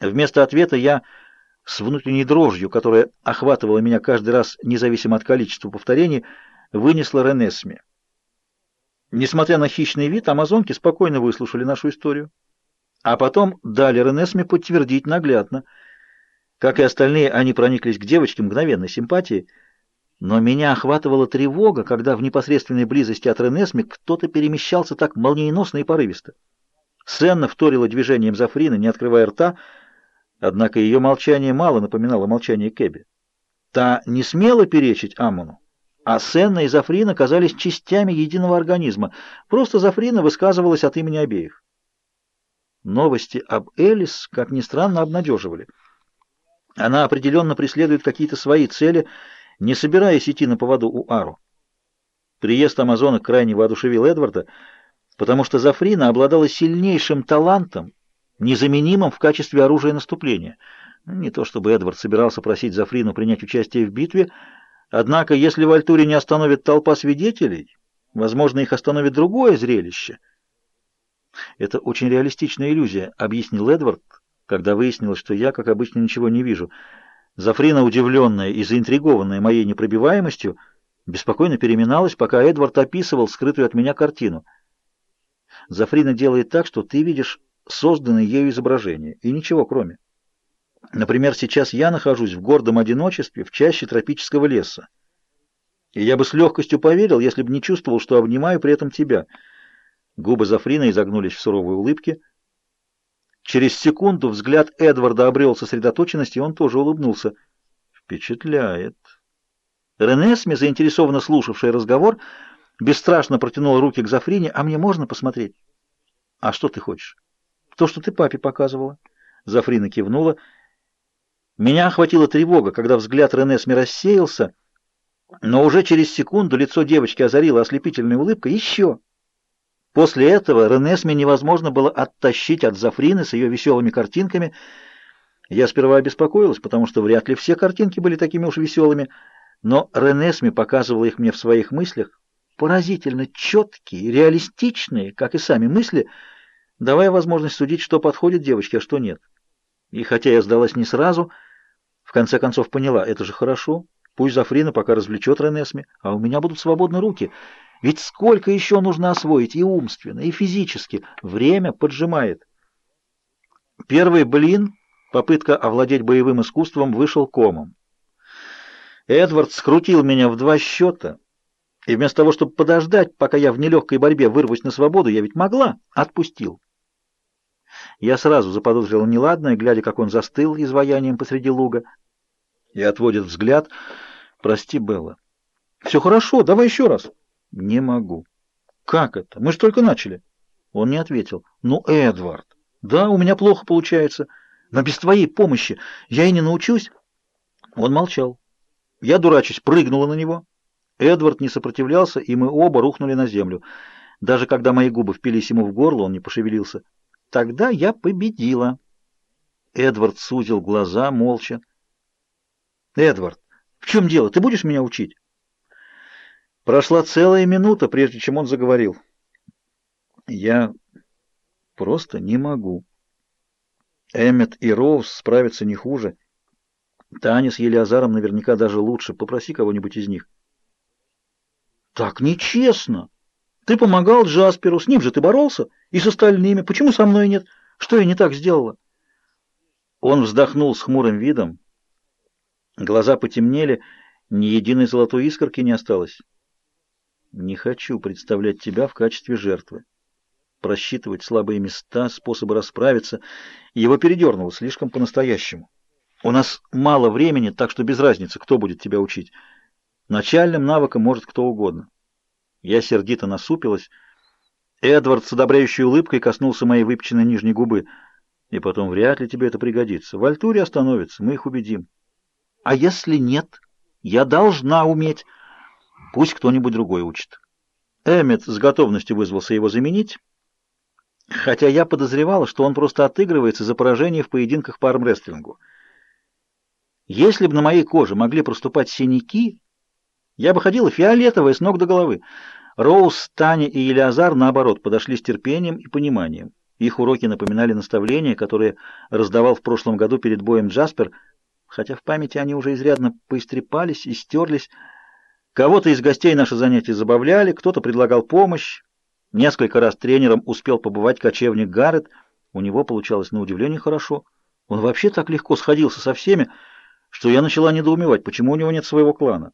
Вместо ответа я с внутренней дрожью, которая охватывала меня каждый раз, независимо от количества повторений, вынесла Ренесме. Несмотря на хищный вид, амазонки спокойно выслушали нашу историю. А потом дали Ренесме подтвердить наглядно. Как и остальные, они прониклись к девочке мгновенной симпатией, но меня охватывала тревога, когда в непосредственной близости от Ренесме кто-то перемещался так молниеносно и порывисто. Сенна вторила движением Зафрина, не открывая рта, однако ее молчание мало напоминало молчание Кэби. Та не смела перечить Амону, а Сенна и Зафрина казались частями единого организма, просто Зафрина высказывалась от имени обеих. Новости об Элис, как ни странно, обнадеживали. Она определенно преследует какие-то свои цели, не собираясь идти на поводу у Ару. Приезд Амазона крайне воодушевил Эдварда, потому что Зафрина обладала сильнейшим талантом, незаменимым в качестве оружия наступления. Не то чтобы Эдвард собирался просить Зафрину принять участие в битве, однако если в Альтуре не остановит толпа свидетелей, возможно, их остановит другое зрелище. «Это очень реалистичная иллюзия», — объяснил Эдвард, когда выяснилось, что я, как обычно, ничего не вижу. Зафрина, удивленная и заинтригованная моей непробиваемостью, беспокойно переминалась, пока Эдвард описывал скрытую от меня картину — Зафрина делает так, что ты видишь созданное ею изображение, и ничего кроме. Например, сейчас я нахожусь в гордом одиночестве в чаще тропического леса. И я бы с легкостью поверил, если бы не чувствовал, что обнимаю при этом тебя. Губы Зафрина изогнулись в суровой улыбке. Через секунду взгляд Эдварда обрел сосредоточенность, и он тоже улыбнулся. Впечатляет. Ренесме, заинтересованно слушавшая разговор, бесстрашно протянул руки к Зафрине. «А мне можно посмотреть?» «А что ты хочешь?» «То, что ты папе показывала». Зафрина кивнула. Меня охватила тревога, когда взгляд Ренесми рассеялся, но уже через секунду лицо девочки озарила ослепительная улыбка. «Еще!» После этого Ренесме невозможно было оттащить от Зафрины с ее веселыми картинками. Я сперва обеспокоилась, потому что вряд ли все картинки были такими уж веселыми, но Ренесме показывала их мне в своих мыслях, поразительно четкие, реалистичные, как и сами мысли, давая возможность судить, что подходит девочке, а что нет. И хотя я сдалась не сразу, в конце концов поняла, это же хорошо, пусть Зафрина пока развлечет Ренесме, а у меня будут свободны руки, ведь сколько еще нужно освоить и умственно, и физически, время поджимает. Первый блин, попытка овладеть боевым искусством, вышел комом. Эдвард скрутил меня в два счета — и вместо того, чтобы подождать, пока я в нелегкой борьбе вырвусь на свободу, я ведь могла, отпустил. Я сразу заподозрил неладное, глядя, как он застыл изваянием посреди луга, и отводит взгляд. «Прости, Белла». «Все хорошо, давай еще раз». «Не могу». «Как это? Мы же только начали». Он не ответил. «Ну, Эдвард, да, у меня плохо получается, но без твоей помощи я и не научусь». Он молчал. Я, дурачусь, прыгнула на него. Эдвард не сопротивлялся, и мы оба рухнули на землю. Даже когда мои губы впились ему в горло, он не пошевелился. Тогда я победила. Эдвард сузил глаза, молча. «Эдвард, в чем дело? Ты будешь меня учить?» Прошла целая минута, прежде чем он заговорил. «Я просто не могу. Эммет и Роуз справятся не хуже. Таня с Елиазаром наверняка даже лучше. Попроси кого-нибудь из них». Так нечестно. Ты помогал Джасперу, с ним же ты боролся, и с остальными. Почему со мной нет? Что я не так сделала? Он вздохнул с хмурым видом. Глаза потемнели, ни единой золотой искорки не осталось. Не хочу представлять тебя в качестве жертвы. Просчитывать слабые места, способы расправиться. Его передернуло слишком по-настоящему. У нас мало времени, так что без разницы, кто будет тебя учить. Начальным навыком может кто угодно. Я сердито насупилась. Эдвард с одобряющей улыбкой коснулся моей выпеченной нижней губы. И потом, вряд ли тебе это пригодится. В Альтуре остановится, мы их убедим. А если нет? Я должна уметь. Пусть кто-нибудь другой учит. Эммет с готовностью вызвался его заменить, хотя я подозревала, что он просто отыгрывается за поражение в поединках по армрестлингу. Если бы на моей коже могли проступать синяки, я бы ходила фиолетовая с ног до головы. Роуз, Таня и Елиазар, наоборот, подошли с терпением и пониманием. Их уроки напоминали наставления, которые раздавал в прошлом году перед боем Джаспер, хотя в памяти они уже изрядно поистрепались и стерлись. Кого-то из гостей наши занятия забавляли, кто-то предлагал помощь. Несколько раз тренером успел побывать кочевник Гаррет. У него получалось на удивление хорошо. Он вообще так легко сходился со всеми, что я начала недоумевать, почему у него нет своего клана.